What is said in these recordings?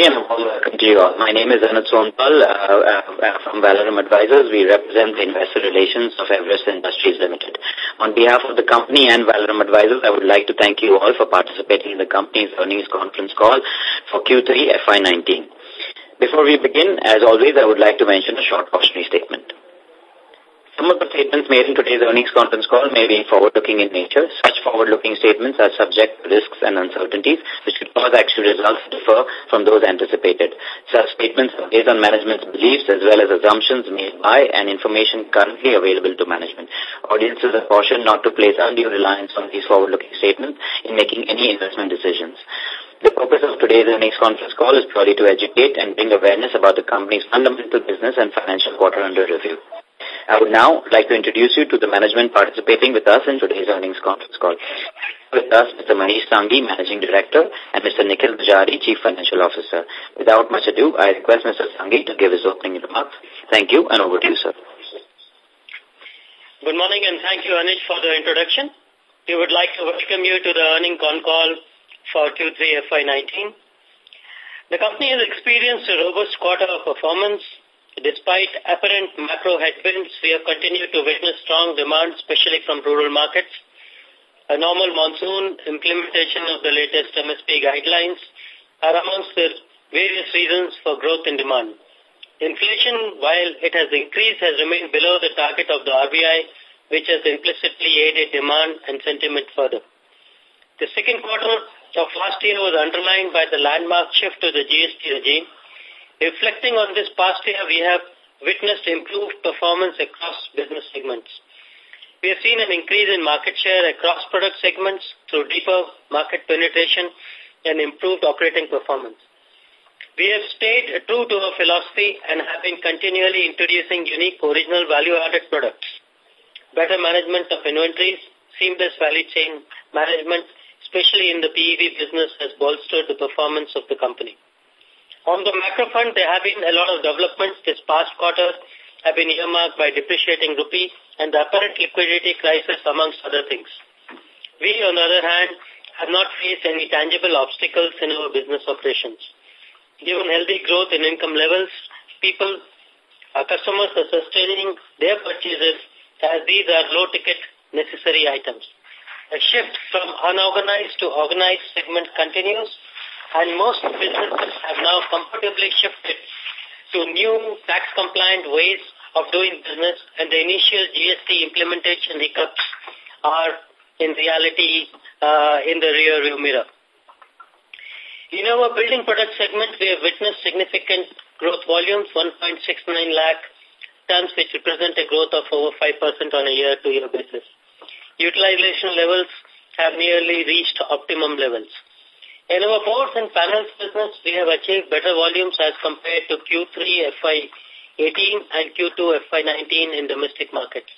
and welcome to you all. My name is Anuj Sonpal uh, uh, from Valorem Advisors. We represent the investor relations of Everest Industries Limited. On behalf of the company and Valorem Advisors, I would like to thank you all for participating in the company's earnings conference call for Q3 FY19. Before we begin, as always, I would like to mention a short cautionary statement. Some of the statements made in today's earnings conference call may be forward-looking in nature. Such forward-looking statements are subject to risks and uncertainties which could cause actual results to differ from those anticipated. Such statements are based on management's beliefs as well as assumptions made by and information currently available to management. Audiences are cautioned not to place undue reliance on these forward-looking statements in making any investment decisions. The purpose of today's earnings conference call is purely to educate and bring awareness about the company's fundamental business and financial quarter under review. I would now like to introduce you to the management participating with us in today's earnings conference call. With us, Mr. Manish Sanghi, Managing Director, and Mr. Nikhil Dujari, Chief Financial Officer. Without much ado, I request Mr. Sanghi to give his opening remarks. Thank you, and over to you, sir. Good morning, and thank you, Anish, for the introduction. We would like to welcome you to the earning con call for Q3 FY19. The company has experienced a robust quarter of performance Despite apparent macro headwinds, we have continued to witness strong demand, especially from rural markets. A normal monsoon, implementation of the latest MSP guidelines are amongst the various reasons for growth in demand. Inflation, while it has increased, has remained below the target of the RBI, which has implicitly aided demand and sentiment further. The second quarter of last year was underlined by the landmark shift to the GST regime, Reflecting on this past year, we have witnessed improved performance across business segments. We have seen an increase in market share across product segments through deeper market penetration and improved operating performance. We have stayed true to our philosophy and have been continually introducing unique original value-added products. Better management of inventories, seamless value chain management, especially in the PEB business, has bolstered the performance of the company. On the macro front, there have been a lot of developments this past quarter have been earmarked by depreciating rupee and the apparent liquidity crisis amongst other things. We, on the other hand, have not faced any tangible obstacles in our business operations. Given healthy growth in income levels, people, our customers are sustaining their purchases as these are low-ticket necessary items. A shift from unorganized to organized segment continues and most businesses have now comfortably shifted to new tax-compliant ways of doing business and the initial GST implementation hiccups are in reality uh, in the rear view mirror. In our building product segment, we have witnessed significant growth volumes, 1.69 lakh tons, which represent a growth of over 5% on a year-to-year -year basis. Utilization levels have nearly reached optimum levels. In our boards and panels business, we have achieved better volumes as compared to Q3 FY18 and Q2 FY19 in domestic markets.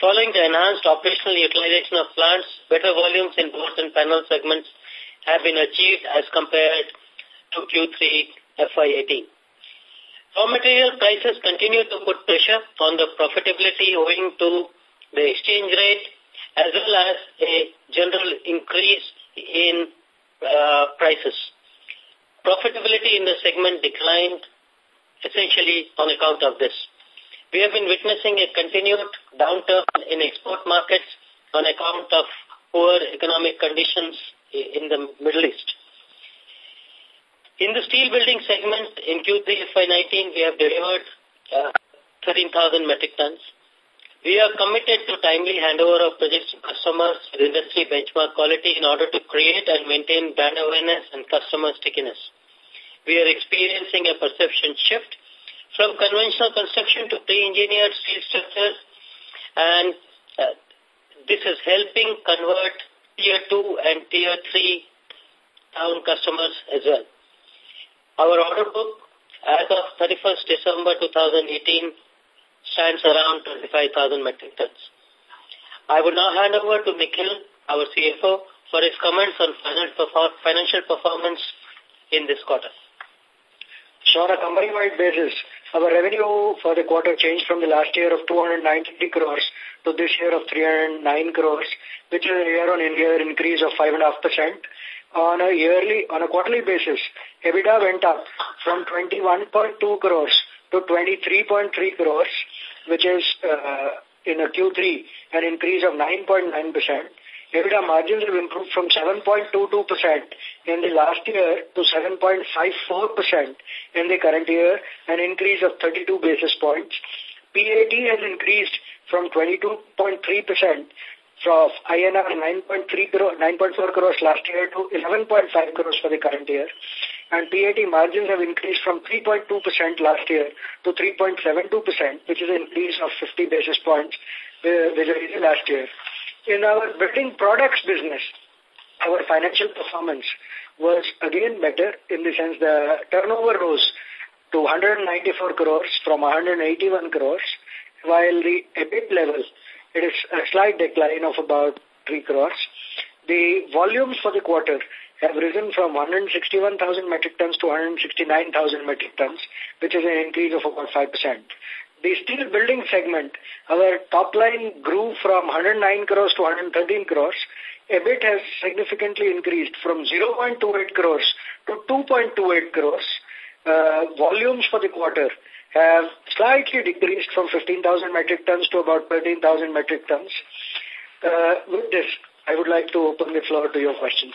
Following the enhanced operational utilization of plants, better volumes in boards and panel segments have been achieved as compared to Q3 FY18. Raw material prices continue to put pressure on the profitability owing to the exchange rate as well as a general increase in uh, prices. Profitability in the segment declined essentially on account of this. We have been witnessing a continued downturn in export markets on account of poor economic conditions in the Middle East. In the steel building segment, in Q3 FY19, we have delivered uh, 13,000 metric tons. We are committed to timely handover of projects to customers with industry benchmark quality in order to create and maintain brand awareness and customer stickiness. We are experiencing a perception shift from conventional construction to pre-engineered steel structures and uh, this is helping convert tier 2 and tier 3 town customers as well. Our order book as of 31st December 2018 stands around 25,000 metric tons. I would now hand over to Nikhil, our CFO, for his comments on financial performance in this quarter. So on a company-wide basis, our revenue for the quarter changed from the last year of 293 crores to this year of 309 crores, which is a year-on-year increase of 5.5%. On a yearly, on a quarterly basis, EBITDA went up from 21.2 crores to 23.3 crores, which is uh, in a Q3 an increase of 9.9%. EBITDA margins have improved from 7.22% in the last year to 7.54% in the current year, an increase of 32 basis points. PAT has increased from 22.3% from INR 9.3 crore, 9.4 crores last year to 11.5 crores for the current year. And PAT margins have increased from 3.2% last year to 3.72%, which is an increase of 50 basis points uh, vis-a-vis last year. In our building products business, our financial performance was again better in the sense the turnover rose to 194 crores from 181 crores, while the EBIT level, it is a slight decline of about 3 crores. The volumes for the quarter have risen from 161,000 metric tons to 169,000 metric tons, which is an increase of about 5%. The steel building segment, our top line grew from 109 crores to 113 crores. EBIT has significantly increased from 0.28 crores to 2.28 crores. Uh, volumes for the quarter have slightly decreased from 15,000 metric tons to about 13,000 metric tons. Uh, with this, I would like to open the floor to your questions.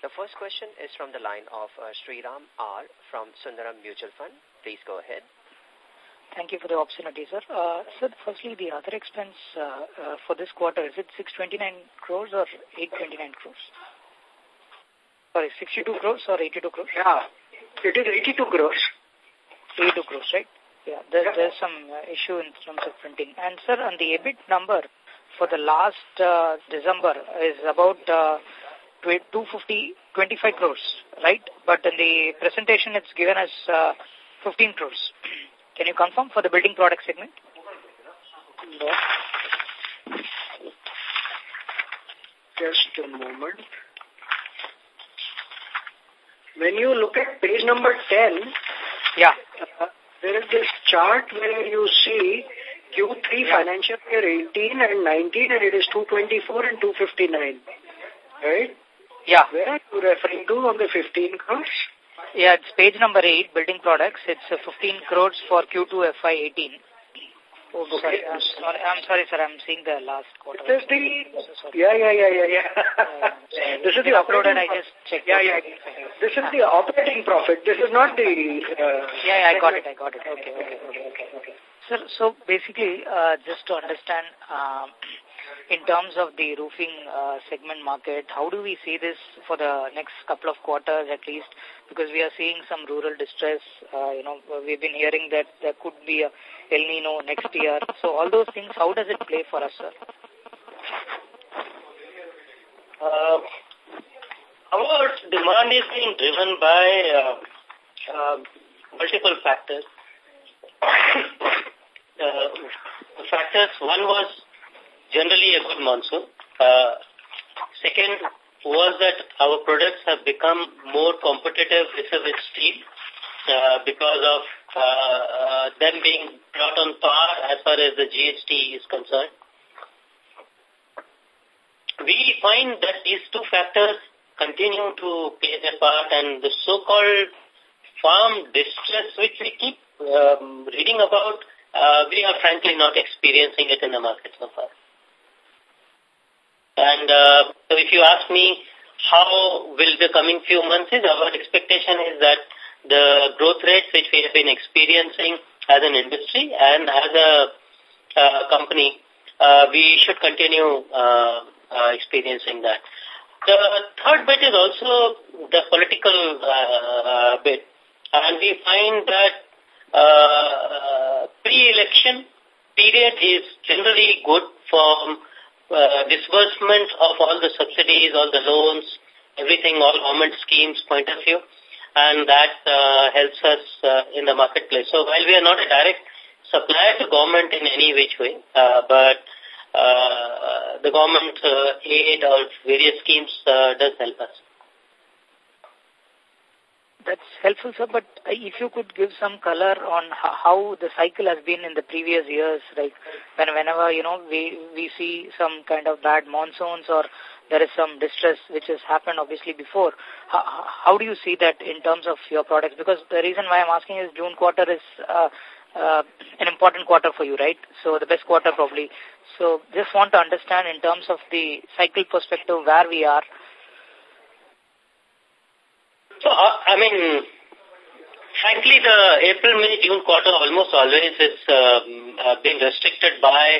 The first question is from the line of uh, Sriram R. from Sundaram Mutual Fund. Please go ahead. Thank you for the opportunity, sir. Uh, sir, firstly, the other expense uh, uh, for this quarter, is it 629 crores or 829 crores? Sorry, 62 crores or 82 crores? Yeah, it is 82 crores. 82 crores, right? Yeah, there, yeah. there's some uh, issue in terms of printing. And, sir, on the EBIT number for the last uh, December is about uh, 250, 25 crores, right? But in the presentation, it's given as uh, 15 crores. Can you confirm for the building product segment? No. Just a moment. When you look at page number 10, yeah, uh, there is this chart where you see Q3 yeah. financial year 18 and 19 and it is 224 and 259. Right? Yeah. Where are you referring to on the 15 crores? Yeah, it's page number 8, building products. It's uh, 15 crores for Q2 FY18. Oh, okay. sorry. I'm sorry, I'm sorry, sir. I'm seeing the last quarter. This is the, yeah, yeah, yeah, yeah, yeah. uh, this is the operating, I just checked. Yeah, yeah. This is the operating profit. This is not the, uh, yeah, yeah, I got it, I got it. Okay, okay, okay, okay. okay. Sir, so basically, uh, just to understand, in terms of the roofing uh, segment market, how do we see this for the next couple of quarters at least? Because we are seeing some rural distress. Uh, you know, we've been hearing that there could be a El Nino next year. So all those things, how does it play for us, sir? Uh, our demand is being driven by uh, uh, multiple factors. uh, factors, one was generally a good monsoon. Uh, second was that our products have become more competitive with, with steel uh, because of uh, uh them being brought on par as far as the GST is concerned. We find that these two factors continue to play their part and the so-called farm distress which we keep um, reading about, uh, we are frankly not experiencing it in the market so far. And uh, so if you ask me how will the coming few months is, our expectation is that the growth rates which we have been experiencing as an industry and as a uh, company, uh, we should continue uh, uh, experiencing that. The third bit is also the political uh, bit. And we find that uh, pre-election, period is generally good for uh, disbursement of all the subsidies, all the loans, everything, all government schemes point of view, and that uh, helps us uh, in the marketplace. So while we are not a direct supplier to government in any which way, uh, but uh, the government uh, aid or various schemes uh, does help us. That's helpful, sir. But if you could give some color on how the cycle has been in the previous years, like when whenever you know we we see some kind of bad monsoons or there is some distress which has happened obviously before. How, how do you see that in terms of your products? Because the reason why I'm asking is June quarter is uh, uh, an important quarter for you, right? So the best quarter probably. So just want to understand in terms of the cycle perspective where we are so, uh, I mean, frankly, the April, May, June quarter almost always is uh, uh, being restricted by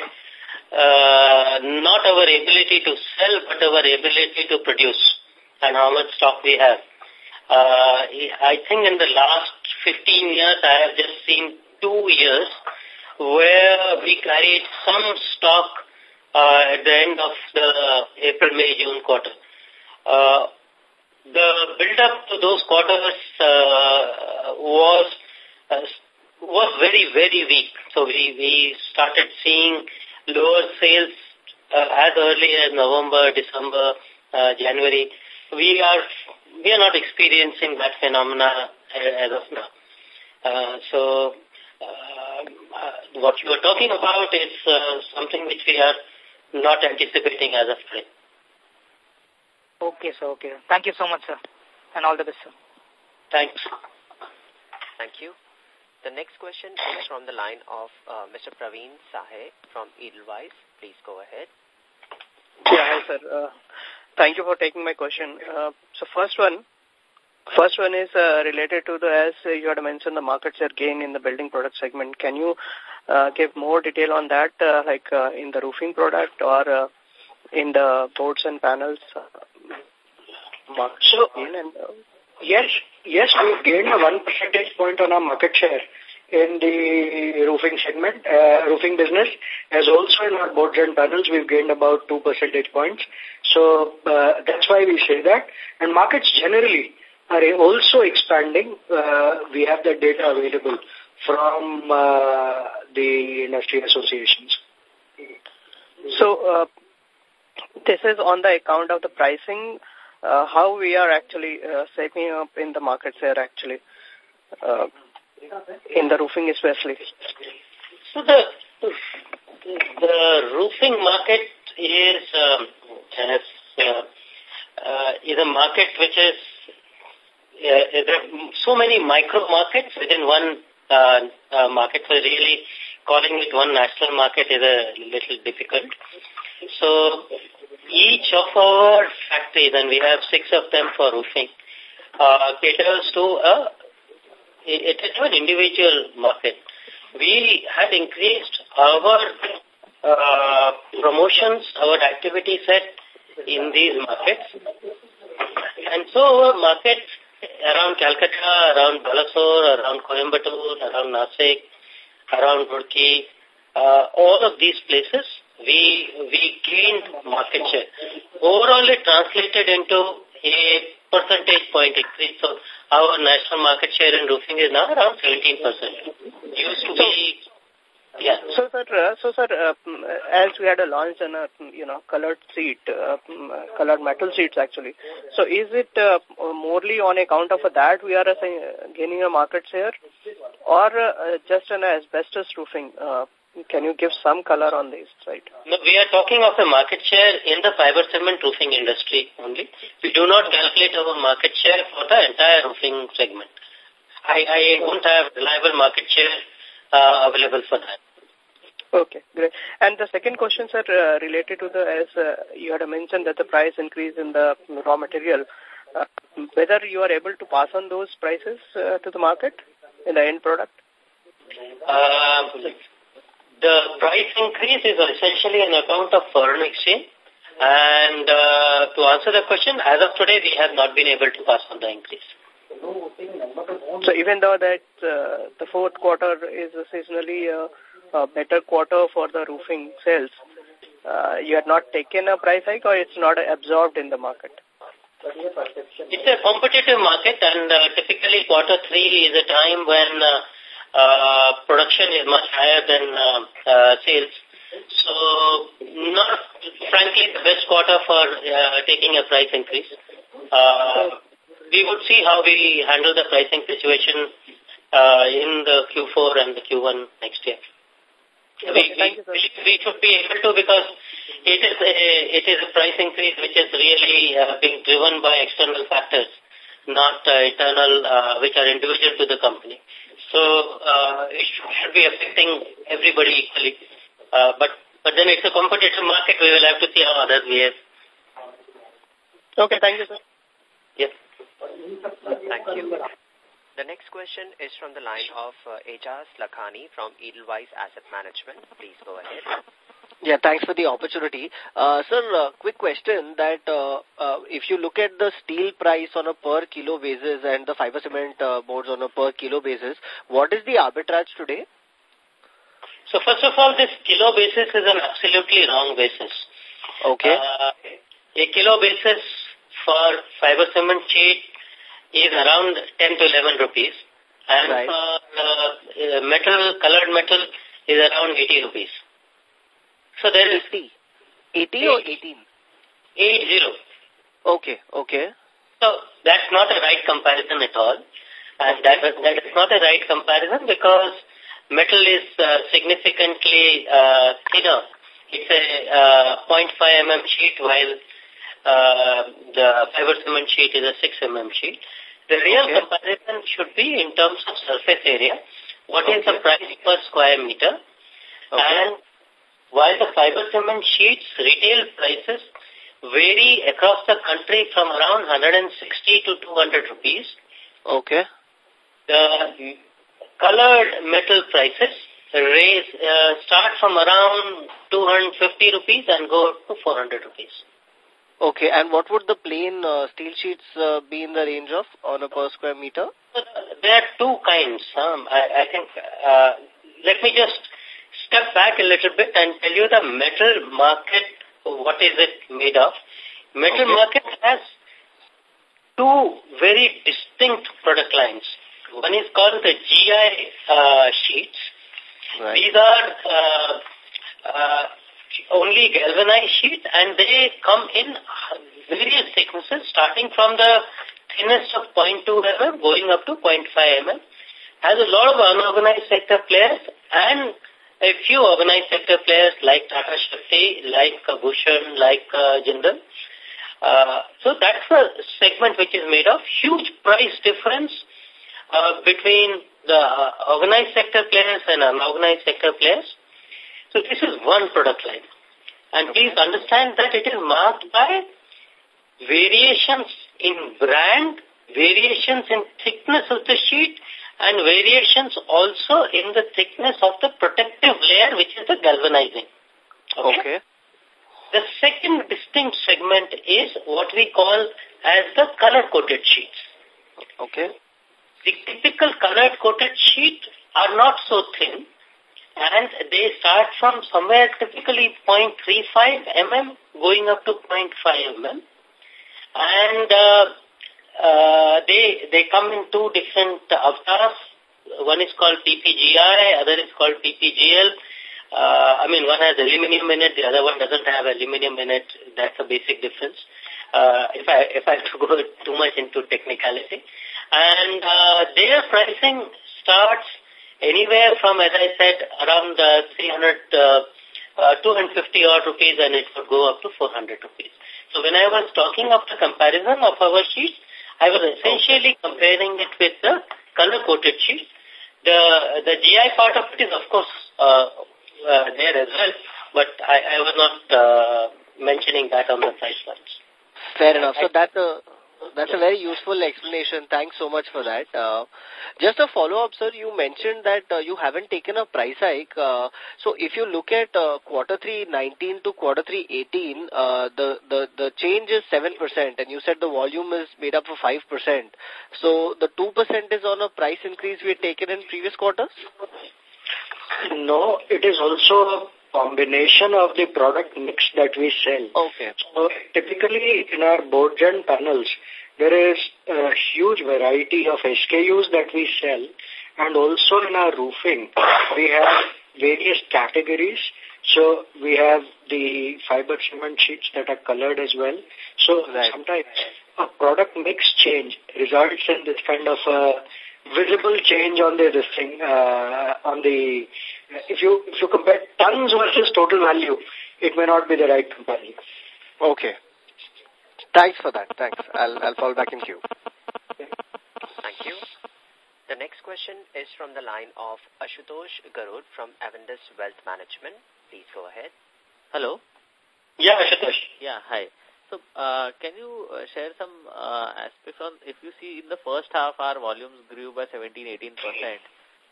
uh, not our ability to sell, but our ability to produce and how much stock we have. Uh, I think in the last 15 years, I have just seen two years where we carried some stock uh, at the end of the April, May, June quarter. Uh, the build-up to those quarters uh, was uh, was very, very weak. So we, we started seeing lower sales uh, as early as November, December, uh, January. We are we are not experiencing that phenomena as of now. Uh, so uh, uh, what you are talking about is uh, something which we are not anticipating as of today. Okay, sir. Okay. Thank you so much, sir. And all the best, sir. Thanks. Thank you. The next question is from the line of uh, Mr. Praveen Sahay from Edelweiss. Please go ahead. Yeah, hi, sir. Uh, thank you for taking my question. Uh, so first one, first one is uh, related to the, as you had mentioned, the market share gain in the building product segment. Can you uh, give more detail on that, uh, like uh, in the roofing product or uh, in the boards and panels? So, and, uh, yes, yes, we've gained a one percentage point on our market share in the roofing segment, uh, roofing business, as also in our boards and panels, we've gained about two percentage points. So uh, that's why we say that. And markets generally are also expanding. Uh, we have the data available from uh, the industry associations. So uh, this is on the account of the pricing uh, how we are actually uh, up in the market share actually, uh, in the roofing especially. So the, the roofing market is, um, has, uh, uh, is a market which is, uh, there are so many micro markets within one uh, uh, market, so really calling it one national market is a little difficult. So each of our factories, and we have six of them for roofing, uh, caters to a, it, to an individual market. We had increased our uh, promotions, our activity set in these markets. And so our markets around Calcutta, around Balasore, around Coimbatore, around Nasik, around Roorkee, uh, all of these places we we gained market share. Overall, it translated into a percentage point increase. So our national market share in roofing is now around 17%. Used to be yeah. So, sir, uh, so, sir, uh, as we had a launch on a, you know, colored seat, uh, colored metal seats actually. So, is it uh, morely on account of that we are uh, gaining a market share or uh, just an asbestos roofing? Can you give some color on this, right? No, we are talking of a market share in the fiber cement roofing industry only. We do not calculate our market share for the entire roofing segment. I, I don't have reliable market share uh, available for that. Okay, great. And the second question, sir, uh, related to the, as uh, you had mentioned that the price increase in the raw material, uh, whether you are able to pass on those prices uh, to the market in the end product? Uh, the price increase is essentially an account of foreign exchange. And uh, to answer the question, as of today, we have not been able to pass on the increase. So even though that uh, the fourth quarter is a seasonally uh, a better quarter for the roofing sales, uh, you had not taken a price hike or it's not absorbed in the market? It's a competitive market and uh, typically quarter three is a time when uh, production is much higher than uh, uh, sales. So not frankly the best quarter for uh, taking a price increase. Uh, we would see how we handle the pricing situation uh, in the Q4 and the Q1 next year. We, we, we should be able to because it is a, it is a price increase which is really uh, being driven by external factors, not uh, internal, uh, which are individual to the company. So uh, it should be affecting everybody equally. Uh, but but then it's a competitive market. We will have to see how others behave. Okay, thank you, sir. Yes. Thank you. The next question is from the line of uh, Ejaz Lakhani from Edelweiss Asset Management. Please go ahead. Yeah, thanks for the opportunity. Uh, sir, uh, quick question that uh, uh, if you look at the steel price on a per kilo basis and the fiber cement uh, boards on a per kilo basis, what is the arbitrage today? So first of all, this kilo basis is an absolutely wrong basis. Okay. Uh, a kilo basis for fiber cement sheet is around 10 to 11 rupees. And Right. for uh, uh, metal, colored metal is around 80 rupees. So there is 80. 80 or 18? 80. Okay, okay. So that's not a right comparison at all. And that, that is not a right comparison because metal is uh, significantly uh, thinner. It's a uh, 0.5 mm sheet while uh, the fiber cement sheet is a 6 mm sheet. The real Okay. comparison should be in terms of surface area. What is the price per square meter? And while the fiber cement sheets retail prices vary across the country from around 160 to 200 rupees, Okay. the colored metal prices raise uh, start from around 250 rupees and go up to 400 rupees. Okay, and what would the plain uh, steel sheets uh, be in the range of on a per square meter? There are two kinds. Um, I, I think, uh, let me just step back a little bit and tell you the metal market, what is it made of. Metal Okay. market has two very distinct product lines. One is called the GI uh, sheets. Right. These are uh, uh, only galvanized sheet and they come in various thicknesses starting from the thinnest of 0.2 mm going up to 0.5 mm. Has a lot of unorganized sector players and a few organized sector players like Tata Shaktee, like uh, Bhushan, like uh, Jindal. Uh, so that's a segment which is made of huge price difference uh, between the uh, organized sector players and unorganized sector players. So this is one product line. And please understand that it is marked by variations in brand, variations in thickness of the sheet, and variations also in the thickness of the protective layer, which is the galvanizing. Okay. The second distinct segment is what we call as the color-coated sheets. Okay. The typical color-coated sheet are not so thin and they start from somewhere typically 0.35 mm going up to 0.5 mm. And uh, uh, they, they come in two different avatars. One is called PPGI, other is called PPGL. Uh, I mean, one has aluminum in it, the other one doesn't have aluminum in it. That's a basic difference. Uh, if I if I have to go too much into technicality, and uh, their pricing starts anywhere from, as I said, around uh, 300, uh, uh, 250 odd rupees, and it would go up to 400 rupees. So when I was talking of the comparison of our sheets, I was essentially comparing it with the color-coated sheets. The the GI part of it is, of course, uh, uh, there as well, but I, I was not uh, mentioning that on the price lines. Fair enough. So that's a that's a very useful explanation. Thanks so much for that. Uh, just a follow-up, sir. You mentioned that uh, you haven't taken a price hike. Uh, so if you look at quarter three 19 to quarter three 18, uh, the, the, the change is 7%, and you said the volume is made up of 5%. So the 2% is on a price increase we had taken in previous quarters? No, it is also combination of the product mix that we sell. Okay. So typically in our board gen panels, there is a huge variety of SKUs that we sell and also in our roofing, we have various categories. So we have the fiber cement sheets that are colored as well. So right. sometimes a product mix change results in this kind of a visible change on the this thing, uh, on the if you if you compare tons versus total value, it may not be the right comparison. Okay. Thanks for that. Thanks. I'll I'll fall back in queue. Thank you. The next question is from the line of Ashutosh Garud from Avendus Wealth Management. Please go ahead. Hello. Yeah, Ashutosh. Yeah, hi. So, uh, can you uh, share some uh, aspects on, if you see in the first half, our volumes grew by 17-18%,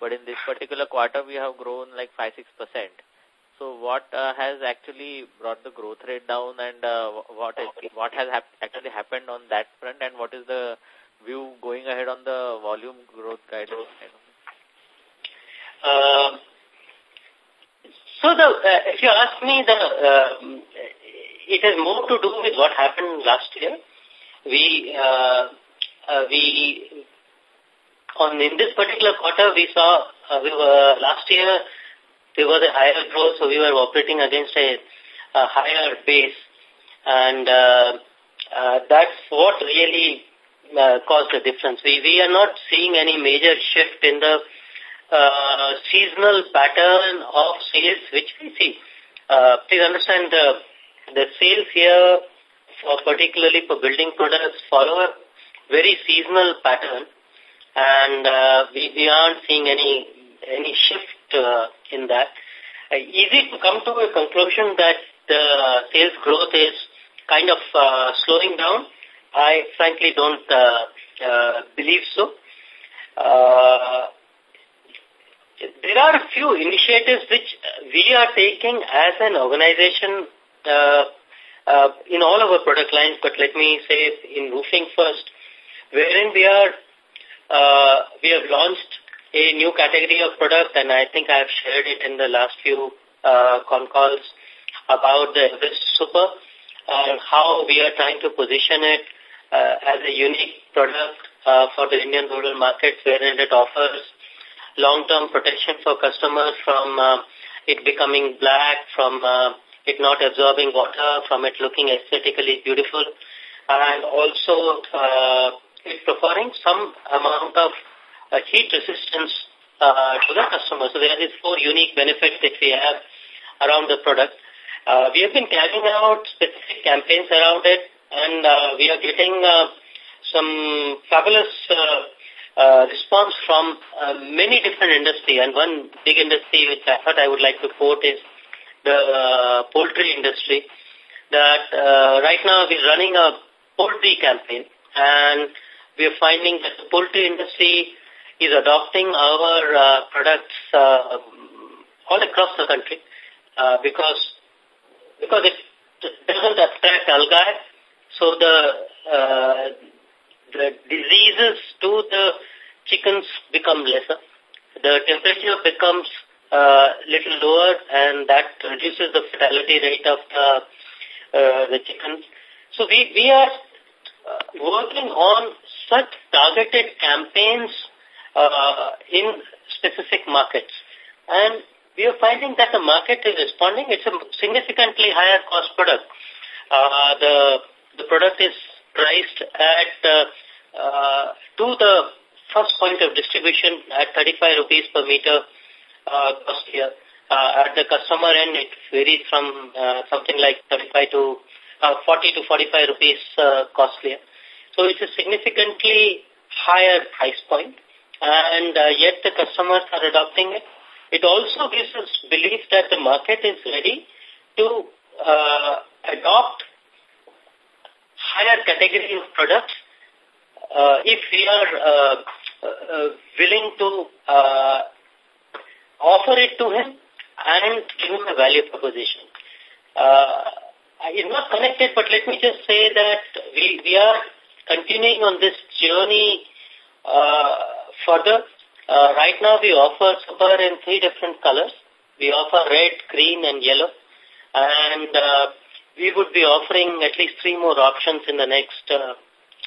but in this particular quarter, we have grown like 5-6%. So, what uh, has actually brought the growth rate down and uh, what, is, what has hap actually happened on that front and what is the view going ahead on the volume growth guidance? Uh, so, the, uh, if you ask me, the uh, it has more to do with what happened last year. We, uh, we, on in this particular quarter, we saw, uh, we were, last year, there was a higher growth, so we were operating against a, a higher base. And uh, uh, that's what really uh, caused the difference. We, we are not seeing any major shift in the uh, seasonal pattern of sales which we see. Uh, please understand the the sales here, for particularly for building products, follow a very seasonal pattern, and uh, we, we aren't seeing any any shift uh, in that. Uh, easy to come to a conclusion that the sales growth is kind of uh, slowing down. I frankly don't uh, uh, believe so. Uh, there are a few initiatives which we are taking as an organization uh, uh, in all of our product lines, but let me say in roofing first, wherein we are, uh, we have launched a new category of product and I think I have shared it in the last few uh, con calls about the Everest Super and how we are trying to position it uh, as a unique product uh, for the Indian rural markets wherein it offers long-term protection for customers from uh, it becoming black, from uh, it not absorbing water, from it looking aesthetically beautiful, and also uh, providing some amount of uh, heat resistance uh, to the customer. So there are these four unique benefits that we have around the product. Uh, we have been carrying out specific campaigns around it, and we are getting some fabulous uh, uh, response from many different industry. And one big industry which I thought I would like to quote is the poultry industry that right now we're running a poultry campaign and we're finding that the poultry industry is adopting our uh, products uh, all across the country uh, because because it doesn't attract algae so the uh, the diseases to the chickens become lesser the temperature becomes uh, little lower and that reduces the fatality rate of the, uh, the chickens. So we, we are working on such targeted campaigns uh, in specific markets. And we are finding that the market is responding. It's a significantly higher cost product. Uh, the, the product is priced at uh, uh, to the first point of distribution at 35 rupees per meter uh, cost here. Uh, at the customer end, it varies from uh, something like 35 to uh, 40 to 45 rupees uh, costlier. So it's a significantly higher price point, and uh, yet the customers are adopting it. It also gives us belief that the market is ready to uh, adopt higher category of products uh, if we are uh, uh, willing to uh, offer it to him and give him a value proposition. Uh, it's not connected, but let me just say that we, we are continuing on this journey uh, further. Uh, right now we offer super in three different colors. We offer red, green and yellow. And uh, we would be offering at least three more options in the next uh,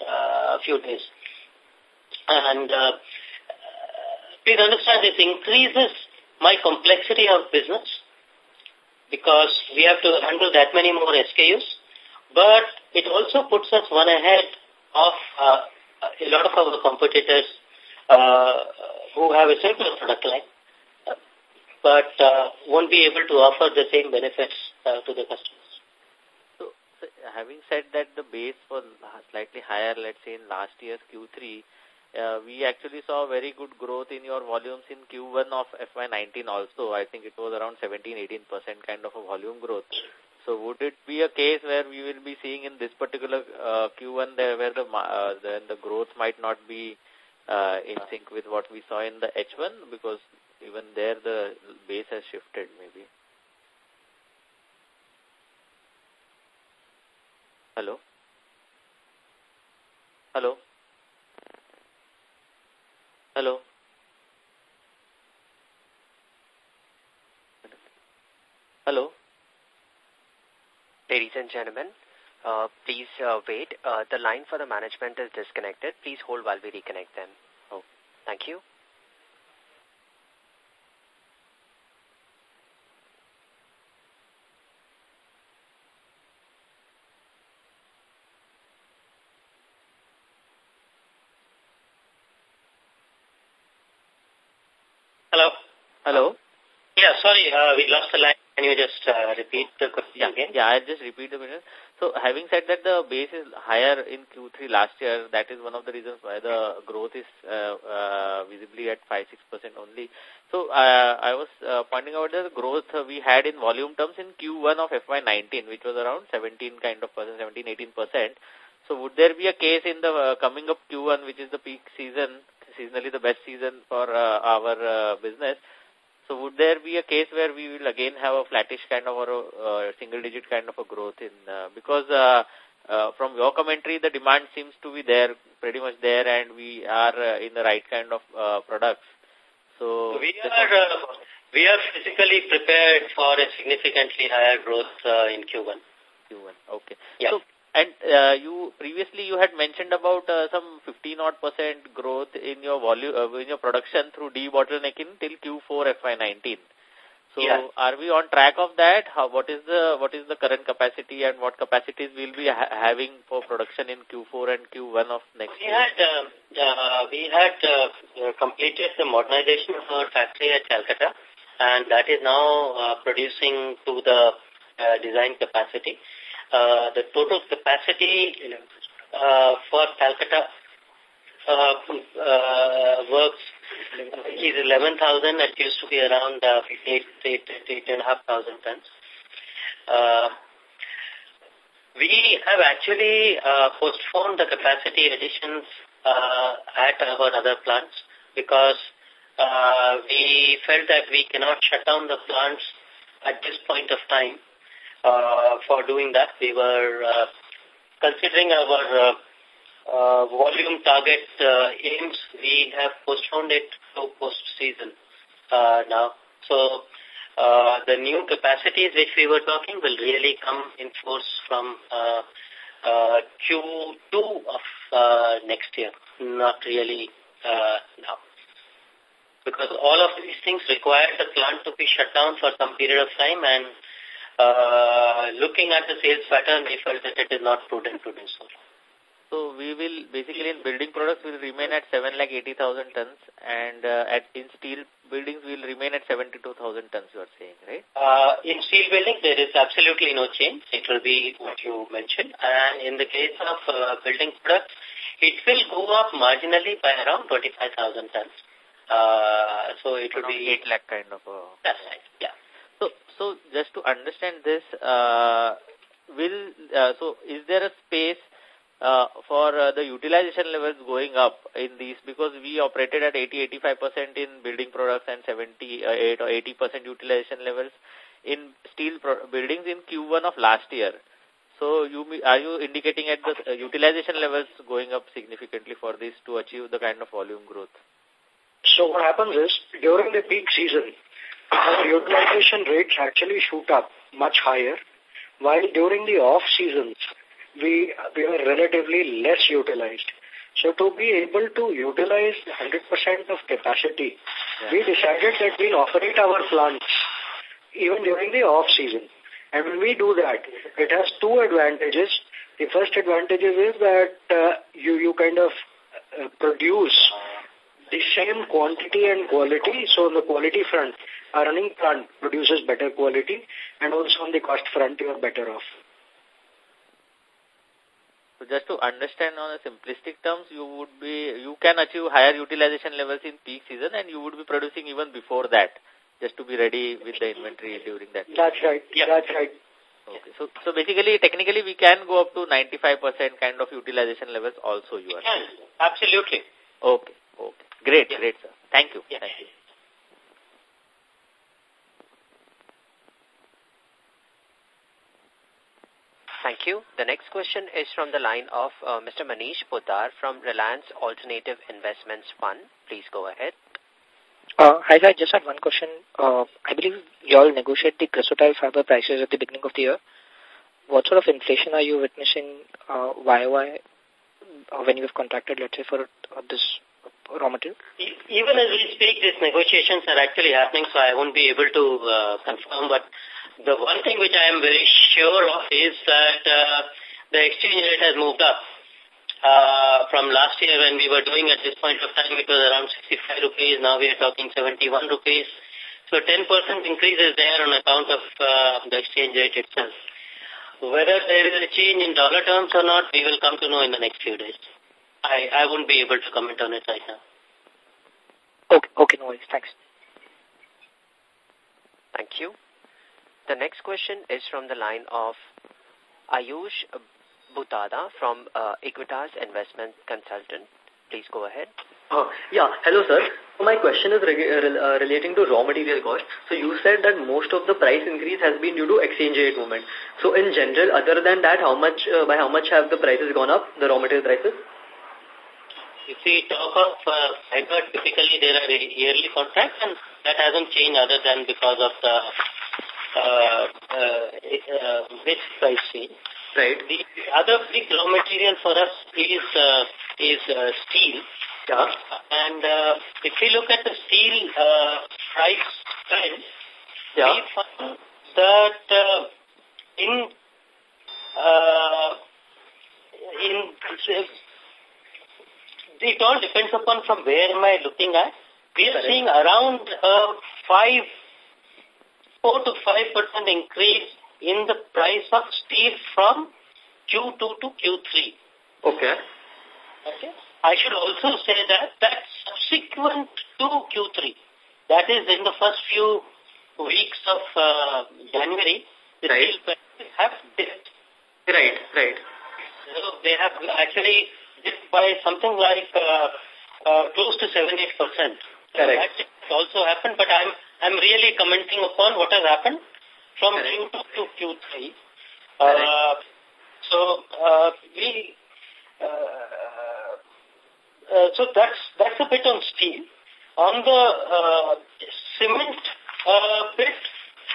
uh, few days. And uh, please understand this increases my complexity of business because we have to handle that many more SKUs. But it also puts us one ahead of uh, a lot of our competitors uh, who have a simpler product line but uh, won't be able to offer the same benefits to the customers. So, so, having said that the base was slightly higher, let's say in last year's Q3, uh, we actually saw very good growth in your volumes in Q1 of FY19 also. I think it was around 17-18% kind of a volume growth. So would it be a case where we will be seeing in this particular uh, Q1 there where the, uh, the, the growth might not be uh, in sync with what we saw in the H1 because even there the base has shifted maybe. Hello? Hello? Hello? Hello? Ladies and gentlemen, uh, please uh, wait. Uh, the line for the management is disconnected. Please hold while we reconnect them. Oh. Thank you. Hello. Hello. Yeah, sorry, uh, we lost the line. Can you just uh, repeat the question yeah, again? Yeah, I'll just repeat the question. So, having said that the base is higher in Q3 last year, that is one of the reasons why the growth is uh, uh, visibly at 5-6% only. So, uh, I was uh, pointing out the growth we had in volume terms in Q1 of FY19, which was around 17 kind of percent, 17-18%. So, would there be a case in the uh, coming up Q1, which is the peak season, seasonally the best season for uh, our uh, business. So would there be a case where we will again have a flattish kind of or a uh, single digit kind of a growth in, uh, because uh, uh, from your commentary, the demand seems to be there, pretty much there, and we are uh, in the right kind of uh, products. So we are uh, we are physically prepared for a significantly higher growth uh, in Q1. Q1, okay. Yeah. So and uh, you previously you had mentioned about uh, some 15 odd percent growth in your volume uh, in your production through debottlenecking till Q4 FY19. So yeah. are we on track of that? How what is the what is the current capacity and what capacities we'll be ha having for production in Q4 and Q1 of next year? we year? Had, uh, uh, we had uh, completed the modernization of our factory at Calcutta and that is now uh, producing to the uh, design capacity. Uh, the total capacity uh, for Calcutta uh, uh, works is 11,000. It used to be around uh, 8, 8, 8, 8,500 tons. Uh, we have actually uh, postponed the capacity additions uh, at our other plants because uh, we felt that we cannot shut down the plants at this point of time. Uh, for doing that, we were uh, considering our uh, uh, volume target uh, aims. We have postponed it to post-season uh, now. So the new capacities which we were talking will really come in force from uh, uh, Q2 of next year, not really now. Because all of these things require the plant to be shut down for some period of time and uh, looking at the sales pattern, we felt that it is not prudent to do so. So we will basically in building products will remain at 7 lakh 80,000 tons and uh, at in steel buildings will remain at 72,000 tons you are saying, right? Uh, in steel buildings there is absolutely no change. It will be what you mentioned. And in the case of uh, building products, it will go up marginally by around 25,000 tons. Uh, so it will be... 8 lakh kind of a... That's right, yeah. So, so just to understand this, uh, will, uh, so is there a space uh, for uh, the utilization levels going up in these because we operated at 80-85% in building products and 78 uh, or 80% utilization levels in steel buildings in Q1 of last year. So you are you indicating at the uh, utilization levels going up significantly for this to achieve the kind of volume growth? So what happens is, during the peak season, our utilization rates actually shoot up much higher, while during the off seasons, we, we are relatively less utilized. So to be able to utilize 100% of capacity, yeah. we decided that we'll operate our plants even during the off season. And when we do that, it has two advantages. The first advantage is that uh, you, you kind of uh, produce the same quantity and quality. So on the quality front, our running plant produces better quality and also on the cost front, you are better off. So just to understand on a simplistic terms, you would be, you can achieve higher utilization levels in peak season and you would be producing even before that, just to be ready with the inventory during that. That's right. Yeah. That's right. Okay. So, so basically, technically, we can go up to 95% kind of utilization levels also, you are saying? Absolutely. Okay. Okay. Great. Yeah. Great, sir. Thank you. Yeah. Thank you. Thank you. The next question is from the line of uh, Mr. Manish Poddar from Reliance Alternative Investments Fund. Please go ahead. Uh, hi, I just had one question. Uh, I believe you all negotiate the chrysotile fiber prices at the beginning of the year. What sort of inflation are you witnessing uh, YOY when you have contracted, let's say, for this raw material? Even as we speak, these negotiations are actually happening, so I won't be able to uh, confirm, but the one thing which I am very sure of is that uh, the exchange rate has moved up. Uh, from last year when we were doing at this point of time, it was around 65 rupees. Now we are talking 71 rupees. So 10% increase is there on account of uh, the exchange rate itself. Whether there is a change in dollar terms or not, we will come to know in the next few days. I, I won't be able to comment on it right now. Okay, okay, no worries. Thanks. Thank you. The next question is from the line of Ayush Butada from uh, Equitas Investment Consultant. Please go ahead. Uh, yeah, hello sir. My question is uh, relating to raw material cost. So you said that most of the price increase has been due to exchange rate movement. So in general, other than that, how much uh, by how much have the prices gone up, the raw material prices? If we talk of uh, fiber, typically there are yearly contracts and that hasn't changed other than because of the uh, uh, this price change. Right. The other big raw material for us is uh, is uh, steel. Yeah. And uh, if we look at the steel uh, price trend, yeah. we find that uh, in uh, in it all depends upon from where am I looking at. We are seeing around uh, five 4 to 5% increase in the price of steel from Q2 to Q3. Okay. Okay. I should also say that that's subsequent to Q3. That is in the first few weeks of uh, January, the right. steel prices have dipped. Right, right. So they have actually by something like uh, uh, close to 7-8%. Correct. That also happened, but I'm I'm really commenting upon what has happened from Q2 to Q3. Uh, so uh, we uh, uh, so that's that's a bit on steel. On the uh, cement uh, bit,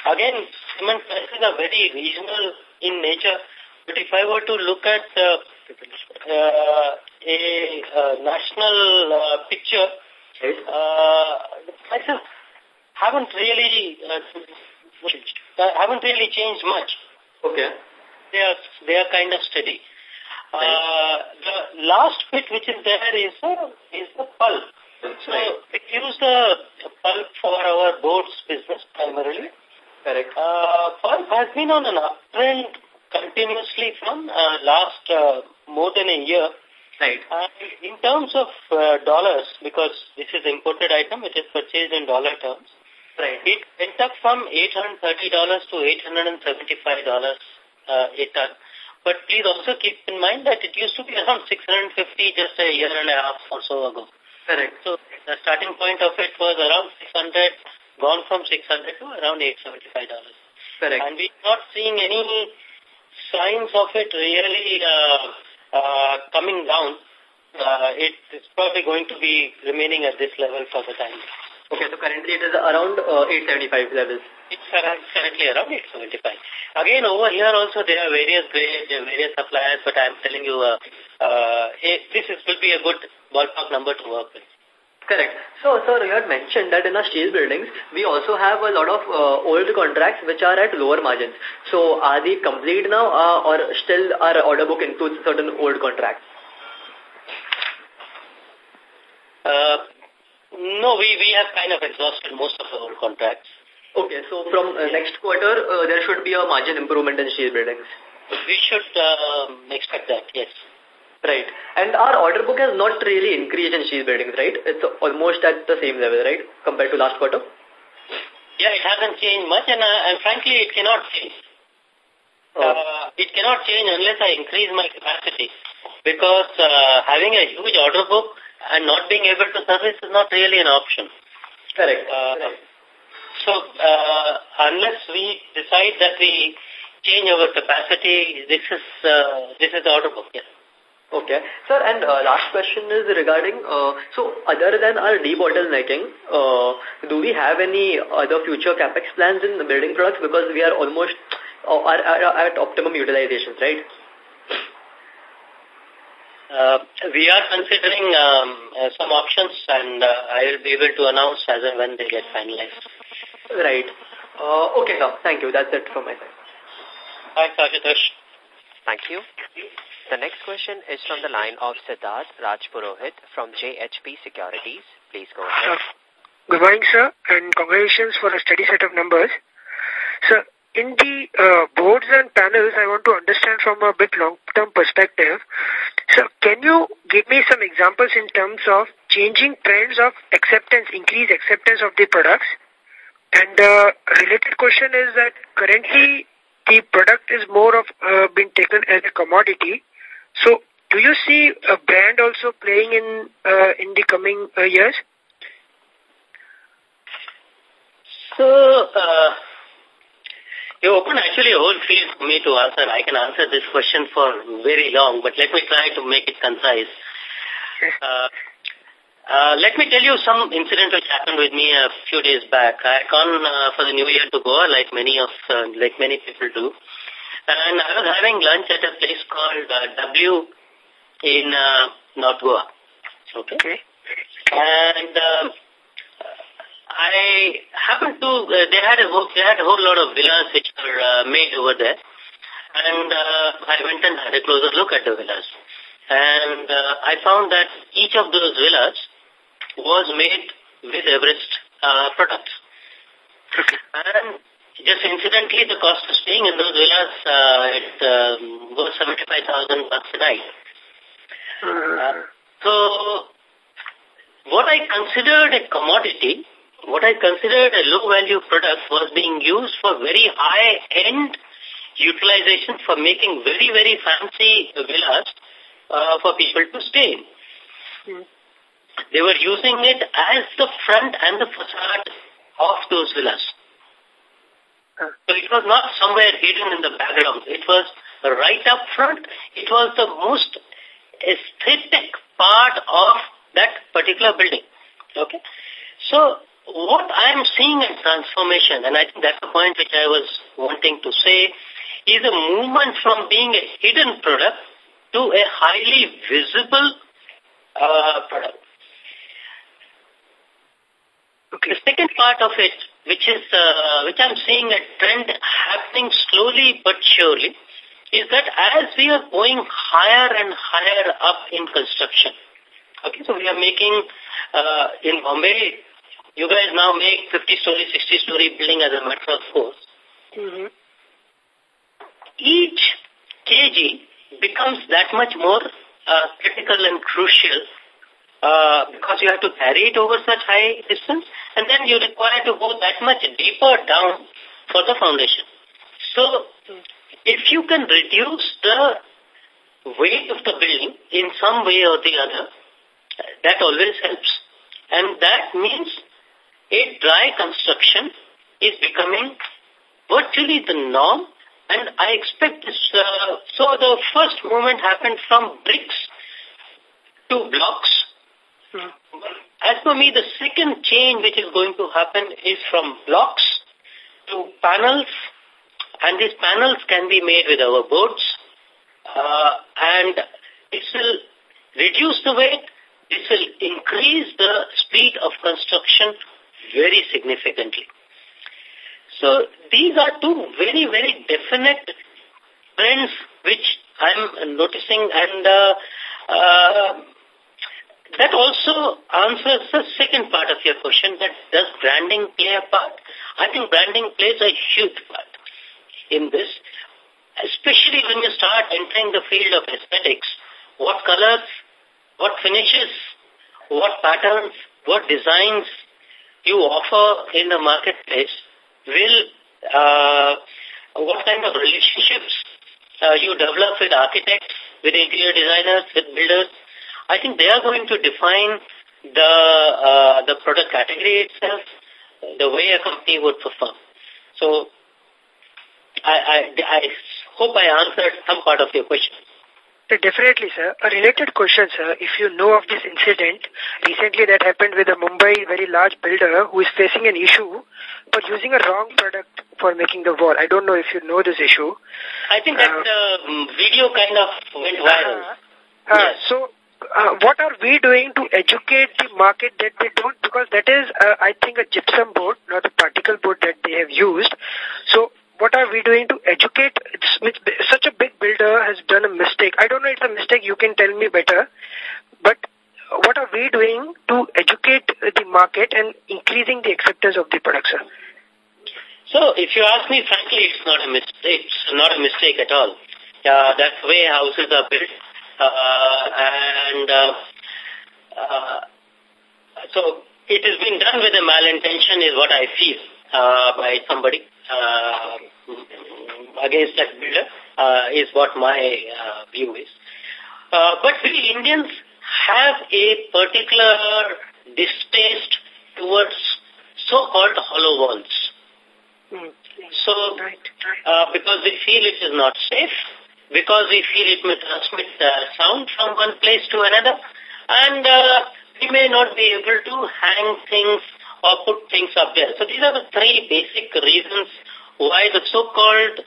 again, cement prices are very regional in nature. But if I were to look at uh, uh, a uh, national uh, picture, uh, the prices haven't really uh, haven't really changed much. Okay. They are they are kind of steady. Uh, the last bit which is there is uh, is the pulp. So we use the pulp for our boards business primarily. Correct. Uh, pulp has been on an uptrend continuously from uh, last uh, more than a year. Right. And in terms of uh, dollars, because this is imported item, it is purchased in dollar terms. Right. It went up from $830 to $875 uh, a ton. But please also keep in mind that it used to be around 650 just a year and a half or so ago. Correct. So the starting point of it was around 600, gone from 600 to around $875. Correct. And we're not seeing any signs of it really uh, uh, coming down. uh, it is probably going to be remaining at this level for the time. Okay, so currently it is around uh, 875 levels. It's currently around 875. Again, over here also there are various grades, various suppliers, but I'm telling you, uh, uh, this is, will be a good ballpark number to work with. Correct. So, sir, you had mentioned that in our steel buildings, we also have a lot of uh, old contracts which are at lower margins. So, are they complete now uh, or still our order book includes certain old contracts? Uh, no, we, we have kind of exhausted most of the old contracts. Okay, so from uh, next quarter, uh, there should be a margin improvement in steel buildings. We should uh, expect that, yes. Right. And our order book has not really increased in steel buildings, right? It's almost at the same level, right, compared to last quarter? Yeah, it hasn't changed much, and, uh, and frankly, it cannot change. Oh. Uh, it cannot change unless I increase my capacity, because uh, having a huge order book and not being able to service is not really an option. Correct. Uh, Correct. So, uh, unless we decide that we change our capacity, this is uh, this is the order book. Yes. Okay. Sir, and uh, last question is regarding, uh, so other than our debottlenecking, uh, do we have any other future capex plans in the building products because we are almost uh, are, are at optimum utilizations, right? Uh, we are considering um, uh, some options and uh, I will be able to announce as and when they get finalized. Right. Uh, okay, sir. Thank you. That's it from my side. Thanks, Ashutosh. Thank you. The next question is from the line of Siddharth Rajpurohit from JHP Securities. Please go ahead. good morning, sir, and congratulations for a steady set of numbers. Sir, in the uh, boards and panels, I want to understand from a bit long-term perspective. So, can you give me some examples in terms of changing trends of acceptance, increased acceptance of the products? And uh, related question is that currently the product is more of uh, being taken as a commodity. So, do you see a brand also playing in uh, in the coming uh, years? So, uh, you open actually a whole field for me to answer. I can answer this question for very long, but let me try to make it concise. Uh, uh, let me tell you some incident which happened with me a few days back. I had gone uh, for the new year to Goa, like many of, uh, like many people do. And I was having lunch at a place called uh, W in uh, North Goa. Okay. okay. And uh, I happened to, uh, they had a they had a whole lot of villas which were uh, made over there. And uh, I went and had a closer look at the villas. And uh, I found that each of those villas was made with Everest uh, products. And just incidentally, the cost of staying in those villas, uh, it um, was 75,000 bucks a night. Uh, so, what I considered a commodity, what I considered a low-value product was being used for very high-end utilization for making very, very fancy villas uh, for people to stay in. Mm. They were using it as the front and the facade of those villas. It was not somewhere hidden in the background. It was right up front. It was the most aesthetic part of that particular building. Okay. So what I am seeing in transformation, and I think that's the point which I was wanting to say, is a movement from being a hidden product to a highly visible uh, product. Okay. The second part of it, which is uh, which I'm seeing a trend happening slowly but surely, is that as we are going higher and higher up in construction, okay, so we are making uh, in Bombay, you guys now make 50-story, 60-story building as a matter of course. Mm -hmm. Each kg becomes that much more uh, critical and crucial uh, because you have to carry it over such high distance and then you require to go that much deeper down for the foundation. So, if you can reduce the weight of the building in some way or the other, that always helps. And that means a dry construction is becoming virtually the norm and I expect this, uh, so the first movement happened from bricks to blocks. As for me, the second change which is going to happen is from blocks to panels, and these panels can be made with our boards, uh, and it will reduce the weight, this will increase the speed of construction very significantly. So these are two very, very definite trends which I'm noticing and uh, uh, that also answers the second part of your question that does branding play a part? I think branding plays a huge part in this, especially when you start entering the field of aesthetics. What colors, what finishes, what patterns, what designs you offer in the marketplace will, uh, what kind of relationships uh, you develop with architects, with interior designers, with builders. I think they are going to define the uh, the product category itself, the way a company would perform. So I, I, I hope I answered some part of your question. Definitely, sir. A related question, sir. If you know of this incident recently that happened with a Mumbai very large builder who is facing an issue for using a wrong product for making the wall. I don't know if you know this issue. I think that uh, uh, video kind of went viral. Uh, uh, yes. So, uh, what are we doing to educate the market that they don't, because that is, uh, I think, a gypsum board, not a particle board that they have used. So, what are we doing to educate? It's, it's, such a big builder has done a mistake. I don't know if it's a mistake, you can tell me better. But what are we doing to educate the market and increasing the acceptance of the product, sir? So, if you ask me, frankly, it's not a mistake. It's not a mistake at all. Uh, that's the way houses are built. Uh, and uh, uh, so, it has been done with a malintention is what I feel uh, by somebody uh, against that builder uh, is what my uh, view is. Uh, but we Indians have a particular distaste towards so-called hollow walls. Mm. So, uh, because they feel it is not safe, because we feel it may transmit uh, sound from one place to another, and uh, we may not be able to hang things or put things up there. So these are the three basic reasons why the so-called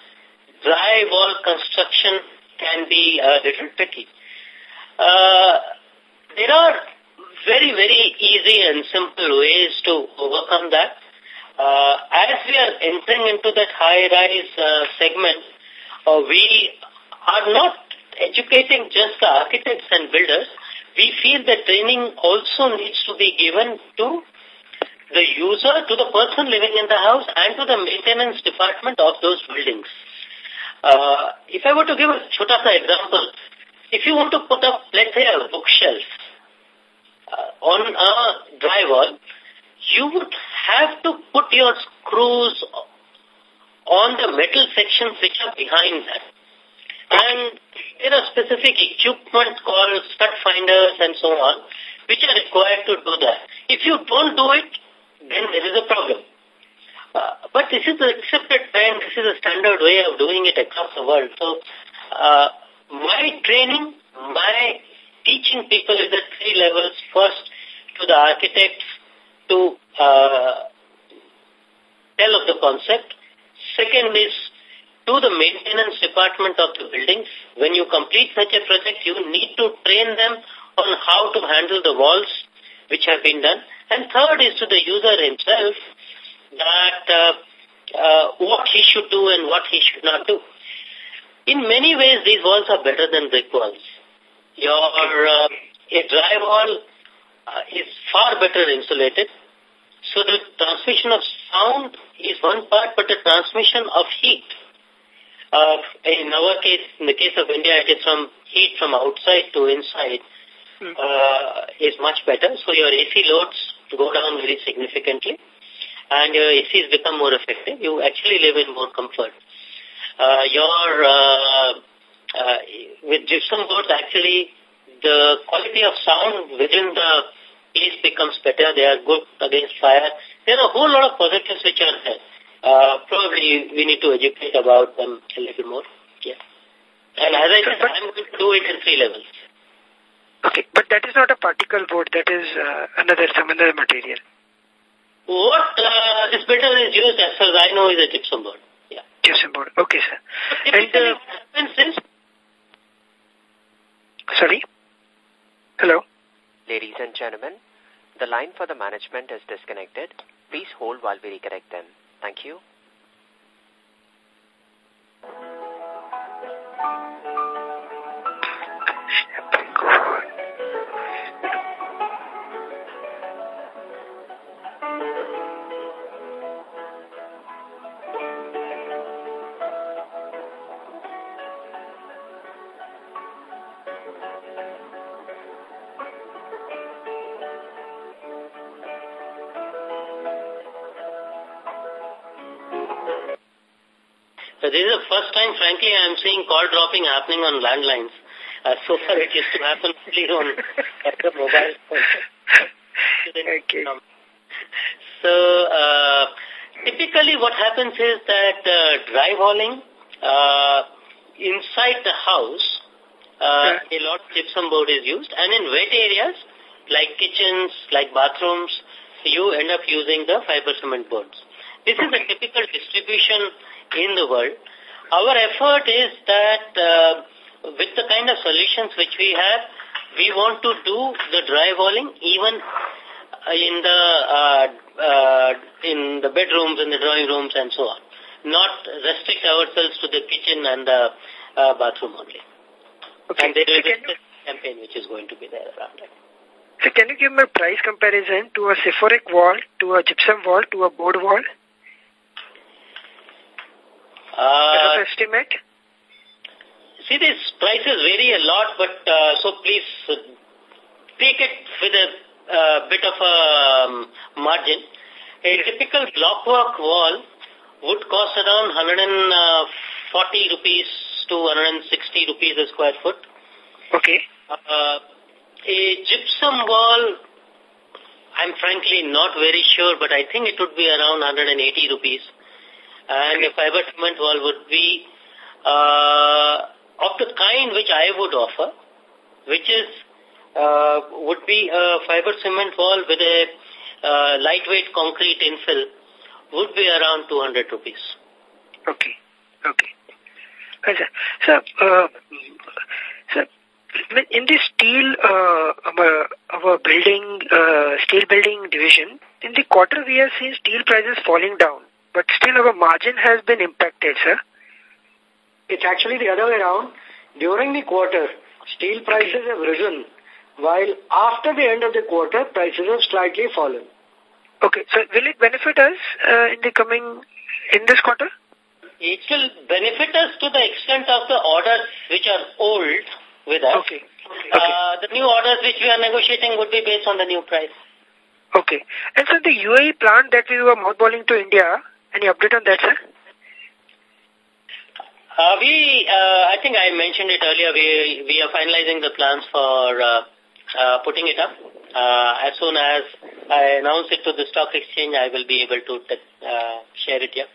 dry wall construction can be a little tricky. Uh, there are very, very easy and simple ways to overcome that. Uh, as we are entering into that high-rise uh, segment, uh, we are not educating just the architects and builders. We feel that training also needs to be given to the user, to the person living in the house, and to the maintenance department of those buildings. Uh, if I were to give a chotasa example, if you want to put up, let's say, a bookshelf uh, on a drywall, you would have to put your screws on the metal sections which are behind that. And there are specific equipment called stud finders and so on, which are required to do that. If you don't do it, then there is a problem. Uh, but this is the accepted trend, this is a standard way of doing it across the world. So, uh, my training, my teaching people at the three levels, first to the architects to uh, tell of the concept. Second is to the maintenance department of the buildings. When you complete such a project, you need to train them on how to handle the walls which have been done. And third is to the user himself that uh, uh, what he should do and what he should not do. In many ways, these walls are better than brick walls. Your uh, a drywall uh, is far better insulated. So the transmission of sound is one part, but the transmission of heat. Uh, in our case, in the case of India, it is from heat from outside to inside hmm. uh, is much better. So your AC loads go down very significantly and your ACs become more effective. You actually live in more comfort. Uh, your, uh, uh, with gypsum boards, actually, the quality of sound within the place becomes better. They are good against fire. There are a whole lot of positives which are there. Uh, probably we need to educate about them a little more. Yeah. And as I said, I'm going to do it in three levels. Okay, but that is not a particle board. That is uh, another some other material. What uh, this metal is used as far as I know is a gypsum board. Yeah. Gypsum board. Okay, sir. And, uh, sorry? Hello? Ladies and gentlemen, the line for the management is disconnected. Please hold while we reconnect them. Thank you. This is the first time, frankly, I'm seeing call dropping happening on landlines. Uh, so far, it used to happen only on the mobile phone. okay. So, uh, typically what happens is that uh, dry walling uh, inside the house, uh, a lot of gypsum board is used. And in wet areas, like kitchens, like bathrooms, you end up using the fiber cement boards. This is a typical distribution in the world. Our effort is that uh, with the kind of solutions which we have, we want to do the dry walling even uh, in the uh, uh, in the bedrooms, in the drawing rooms, and so on. Not restrict ourselves to the kitchen and the uh, bathroom only. Okay. And there is a campaign which is going to be there around it. So can you give me a price comparison to a Sephoric wall, to a gypsum wall, to a board wall? Uh, estimate? See, these prices vary a lot, but uh, so please uh, take it with a uh, bit of a um, margin. A typical blockwork wall would cost around 140 rupees to 160 rupees a square foot. Okay. Uh, a gypsum wall, I'm frankly not very sure, but I think it would be around 180 rupees and a fiber cement wall would be uh, of the kind which I would offer, which is uh, would be a fiber cement wall with a uh, lightweight concrete infill, would be around 200 rupees. Okay, okay. So, uh, so in the steel, uh, our, our building, uh, steel building division, in the quarter we have seen steel prices falling down but still our margin has been impacted, sir. It's actually the other way around. During the quarter, steel prices have risen, while after the end of the quarter, prices have slightly fallen. Okay, so will it benefit us uh, in the coming, in this quarter? It will benefit us to the extent of the orders which are old with us. Okay. okay. Uh, the new orders which we are negotiating would be based on the new price. Okay. And so the UAE plant that we were mothballing to India, any update on that, sir? Uh, we, uh, I think I mentioned it earlier, we, we are finalizing the plans for uh, uh, putting it up. Uh, as soon as I announce it to the stock exchange, I will be able to uh, share it here.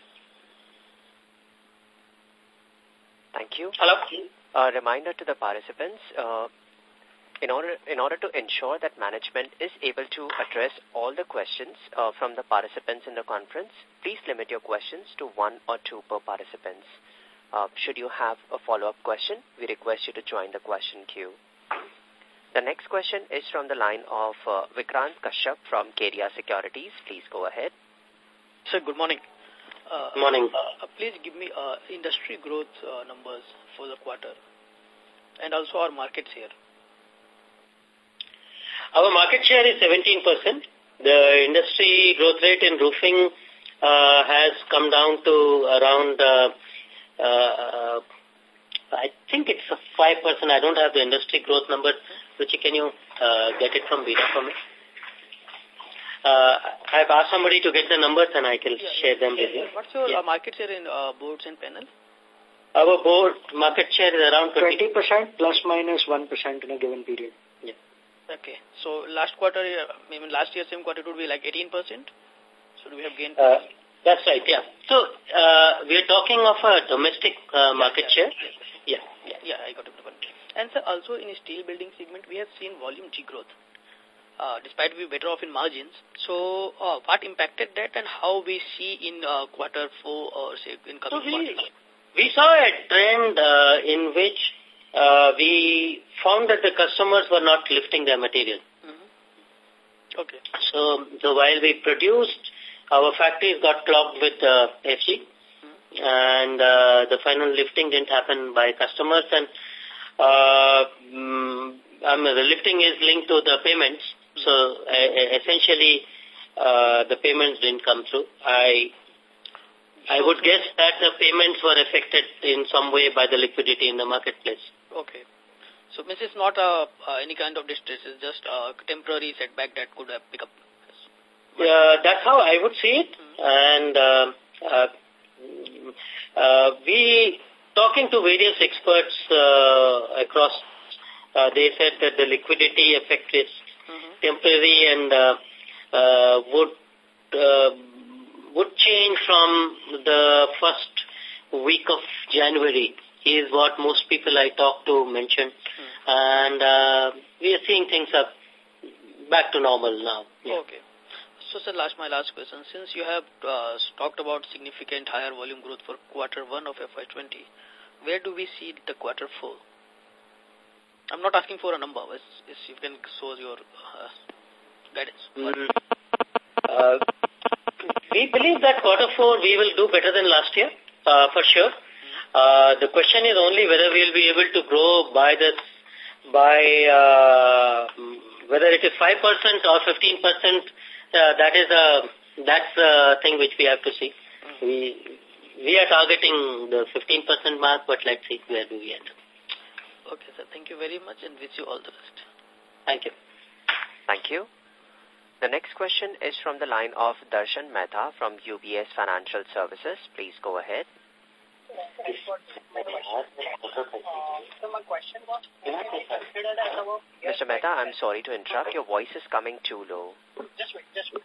Thank you. Hello. A reminder to the participants, uh, in order, in order to ensure that management is able to address all the questions uh, from the participants in the conference, please limit your questions to one or two per participants. Uh, should you have a follow-up question, we request you to join the question queue. The next question is from the line of uh, Vikrant Kashyap from Kedia Securities. Please go ahead. Sir, good morning. Uh, good morning. Uh, please give me uh, industry growth uh, numbers for the quarter and also our markets here. Our market share is 17%. The industry growth rate in roofing uh, has come down to around, uh, uh, I think it's a 5%. I don't have the industry growth number. Ruchi, can you uh, get it from Bina for me? Uh, I've asked somebody to get the numbers and I can yeah, share them yeah, with you. What's your uh, market share in uh, boards and panel? Our board market share is around 20. 20% plus minus 1 in a given period. Okay. So last quarter, I mean last year same quarter it would be like 18%? So do we have gained? Uh, that's right, yeah. So uh, we are talking of a domestic uh, market yeah, share? Yeah. yeah. Yeah, I got it. And so also in steel building segment, we have seen volume degrowth. Uh, despite we better off in margins. So, uh, what impacted that and how we see in uh, quarter four or say in coming so we, quarters? We saw a trend uh, in which uh, we found that the customers were not lifting their material. Mm -hmm. Okay. So, so while we produced, our factories got clogged with uh, FG mm -hmm. and uh, the final lifting didn't happen by customers and uh, mm, I mean, the lifting is linked to the payments. So uh, essentially, uh, the payments didn't come through. I I would guess that the payments were affected in some way by the liquidity in the marketplace. Okay. So this is not a, uh, any kind of distress, it's just a temporary setback that could have picked up. Yeah, that's how I would see it. Mm -hmm. And uh, uh, uh, we, talking to various experts uh, across, uh, they said that the liquidity effect is -hmm. temporary and uh, uh, would uh, would change from the first week of January is what most people I talk to mention. Mm. And uh, we are seeing things are back to normal now. Yeah. Okay. So, sir, last my last question. Since you have uh, talked about significant higher volume growth for quarter one of FY20, where do we see the quarter four? I'm not asking for a number. If, if you can show your uh, guidance. Mm. Uh, we believe that quarter four we will do better than last year, uh, for sure. Uh, the question is only whether we will be able to grow by this, by uh, whether it is 5% or 15%, uh, that is a, that's a thing which we have to see. We, we are targeting the 15% mark, but let's see where do we end up. Okay, sir. Thank you very much and wish you all the best. Thank you. Thank you. The next question is from the line of Darshan Mehta from UBS Financial Services. Please go ahead. Mr. Mehta, I'm sorry to interrupt. Your voice is coming too low. Just wait, just wait.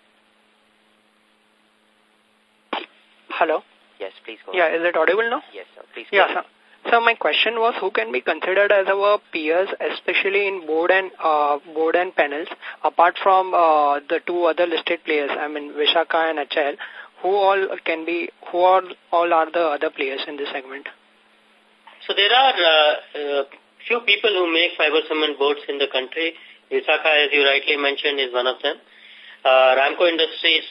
Hello? Yes, please go Yeah, is it audible now? Yes, sir. Please go yeah, Sir. So my question was who can be considered as our peers, especially in board and uh, board and panels, apart from uh, the two other listed players, I mean Visaka and HIL, who all can be, who all, all are the other players in this segment? So there are uh, uh, few people who make fiber cement boards in the country. Visaka, as you rightly mentioned, is one of them. Uh, Ramco Industries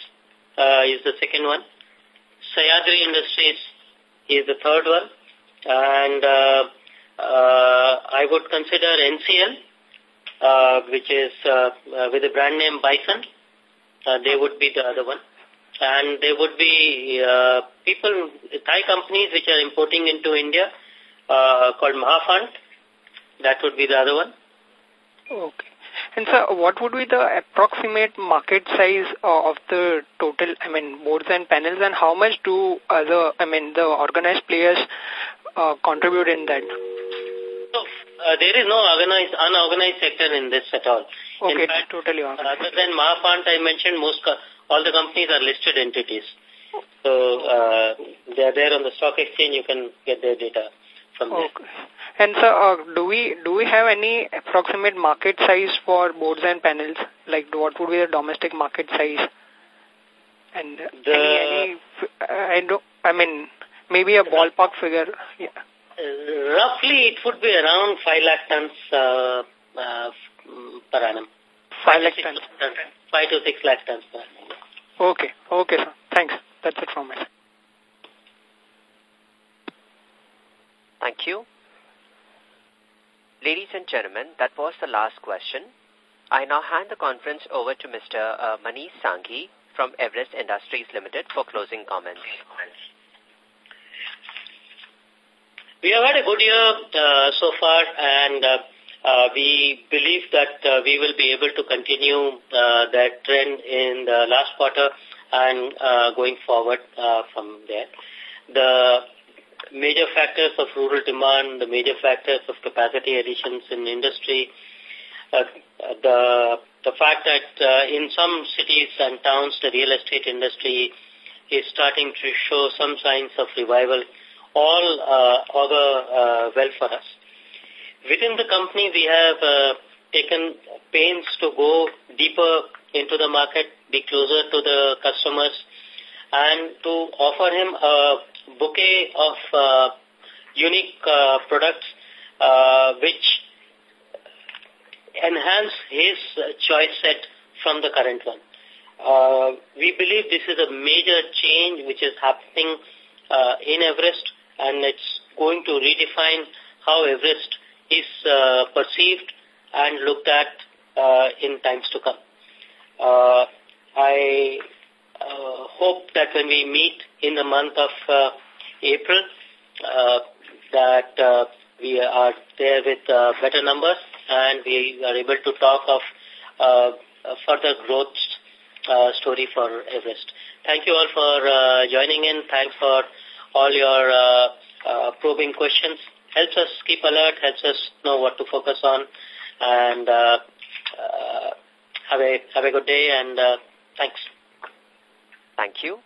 uh, is the second one. Sahyadri Industries is the third one and uh, uh, I would consider NCL, uh, which is uh, uh, with the brand name Bison. Uh, they would be the other one. And there would be uh, people, Thai companies which are importing into India uh, called Mahaphant. That would be the other one. Okay. And sir, what would be the approximate market size uh, of the total, I mean, boards and panels and how much do other, I mean, the organized players uh, contribute in that? So, uh, there is no organized, unorganized sector in this at all. Okay, in fact, totally organized. Other than Mahaphant, I mentioned most all the companies are listed entities. So, uh, they are there on the stock exchange. You can get their data from okay. there. And so, uh, do we do we have any approximate market size for boards and panels? Like, what would be the domestic market size? And the, any, any, I don't, I mean, maybe a ballpark figure. Yeah. Uh, roughly, it would be around 5 lakh tons uh, uh, per annum. 5 lakh tons? 5 to 6 lakh tons per annum. Okay, okay, sir. Thanks. That's it from me. Thank you. Ladies and gentlemen, that was the last question. I now hand the conference over to Mr. Uh, Manish Sanghi from Everest Industries Limited for closing comments. We have had a good year uh, so far and uh, uh, we believe that uh, we will be able to continue uh, that trend in the last quarter and uh, going forward uh, from there. The major factors of rural demand, the major factors of capacity additions in industry, uh, the the fact that uh, in some cities and towns the real estate industry is starting to show some signs of revival all uh, augur uh, well for us. Within the company, we have uh, taken pains to go deeper into the market, be closer to the customers, and to offer him a bouquet of uh, unique uh, products uh, which enhance his choice set from the current one. Uh, we believe this is a major change which is happening uh, in Everest and it's going to redefine how Everest is uh, perceived and looked at uh, in times to come. Uh, I uh, hope that when we meet in the month of uh, April, uh, that uh, we are there with uh, better numbers and we are able to talk of further growth story for Everest. Thank you all for joining in. Thanks for all your uh, uh, probing questions. Helps us keep alert, helps us know what to focus on. And uh, uh, have, a, have a good day and uh, thanks. Thank you.